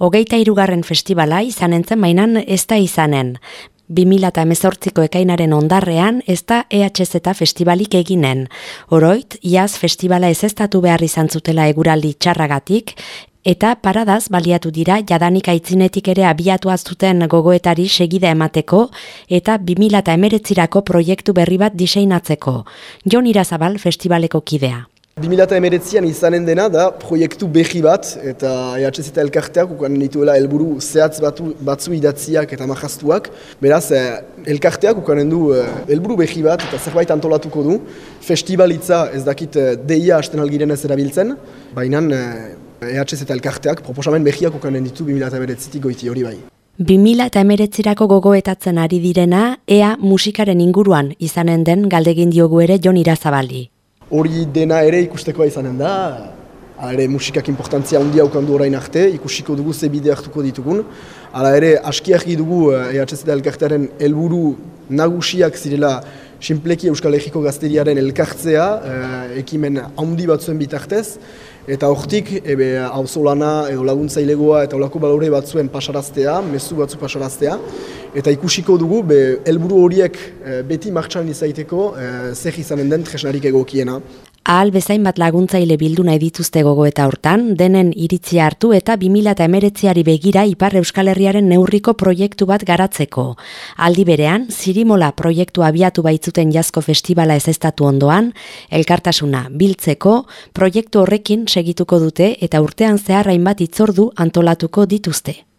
Hogeita irugarren festivala izanen zen mainan ez da izanen. 2018ko ekainaren ondarrean ez da EHZ festivalik eginen. Oroit, iaz festivala ez estatu behar izan zutela eguraldi txarragatik, eta paradaz baliatu dira jadanik aitzinetik ere abiatu aztuten gogoetari segida emateko eta 2018rako proiektu berri bat diseinatzeko. Jon Irazabal festivaleko kidea. 2008an izanen dena da proiektu behi bat eta EHZ eta elkarteak ukan dituela helburu zehatz batu, batzu idatziak eta mahastuak. Beraz, eh, elkarteak ukanen du eh, helburu behi bat eta zerbait antolatuko du. Festibalitza ez dakit eh, deia hasten algiren ez erabiltzen, baina EHZ eta elkarteak proposamen behiak ukanen ditu 2008 goiti hori bai. 2000 eta emeretzirako gogoetatzen ari direna, ea musikaren inguruan izanen den galdegin diogu ere Jon Irazabali hori dena ere ikustekoa izanen da, Hala ere musikak importantzia handia ukandu orain arte, ikusiko dugu ze bide hartuko ditugun. Hala ere aski argi dugu EHZ elkartearen helburu nagusiak zirela sinpleki Euskal Herriko gazteriaren elkartzea, eh, ekimen handi batzuen bitartez, eta hortik ebe auzolana edo laguntzailegoa eta olako balore batzuen pasaraztea, mezu batzu pasaraztea, eta ikusiko dugu be helburu horiek eh, beti martxan izaiteko eh, zer izanen den tresnarik egokiena. Ahal bezain bat laguntzaile bildu nahi dituzte gogo eta hortan, denen iritzia hartu eta 2000 eta emeretziari begira Ipar Euskal Herriaren neurriko proiektu bat garatzeko. Aldi berean, Zirimola proiektu abiatu baitzuten jazko festivala ez estatu ondoan, elkartasuna biltzeko, proiektu horrekin segituko dute eta urtean zeharrain bat itzordu antolatuko dituzte.